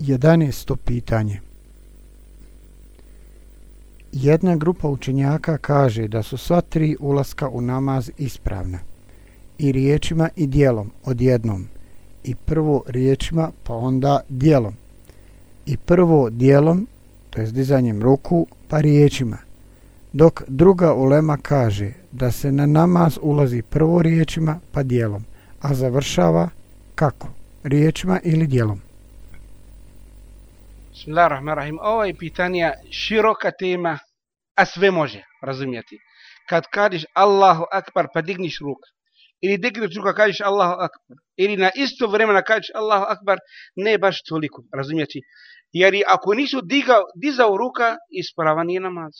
11. pitanje. Jedna grupa učenjaka kaže da su sva tri ulaska u namaz ispravna i riječima i dijelom odjednom i prvo riječima pa onda dijelom. I prvo dijelom to je dizanjem ruku pa riječima. Dok druga ulema kaže da se na namaz ulazi prvo riječima pa dijelom a završava kako? Riječima ili dijelom? Bismillahirrahmanirrahim. Ovo je pitanje široka tema, a sve može razumjeti. Kad kadiš Allahu Akbar pa digniš ruk, ili digniš ruka kadiš Allahu Akbar, ili na isto vremena kadiš Allahu Akbar, ne baš toliko, razumjeti. Jer ako nisu digao, dizao ruka, ispravan je namaz.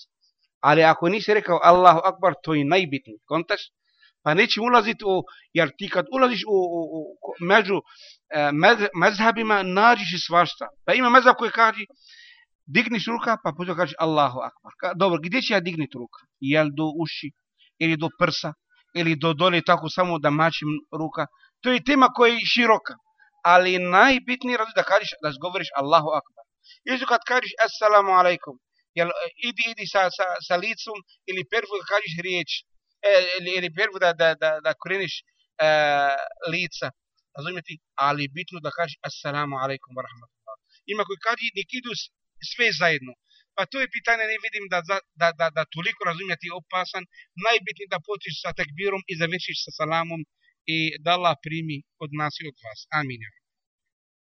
Ali ako nisi rekao Allahu Akbar, to je najbitnije. Kontaš? Pa neće ulaziti u, jer ti kad ulaziš u, u, u među e, mez, mezhabima, nađiš i svašta. Pa ima mezhab koji kaže, digniš ruka, pa potom kaže Allahu Akbar. Ka, dobro, gdje će ja digniti ruka? Jel do uši, ili do prsa, ili do dole, tako samo da mačim ruka. To je tema koja je široka. Ali najbitniji razlog da kažeš, da govoriš Allahu Akbar. Isto kad kažeš Assalamu alaikum, jel, e, idi, idi sa, sa, sa licom, ili prvo kažeš riječ, E, ili prvo da, da, da, da kreniš e, lica, razumijete, ali bitno da kaže assalamu alaikum wa rahmatullah. Ima koji kaže nek idu sve zajedno. Pa to je pitanje, ne vidim da, da, da, da, da toliko razumijete opasan. Najbitnije da potiš sa tekbirom i završiš sa salamom i da Allah primi od nas i od vas. Amin.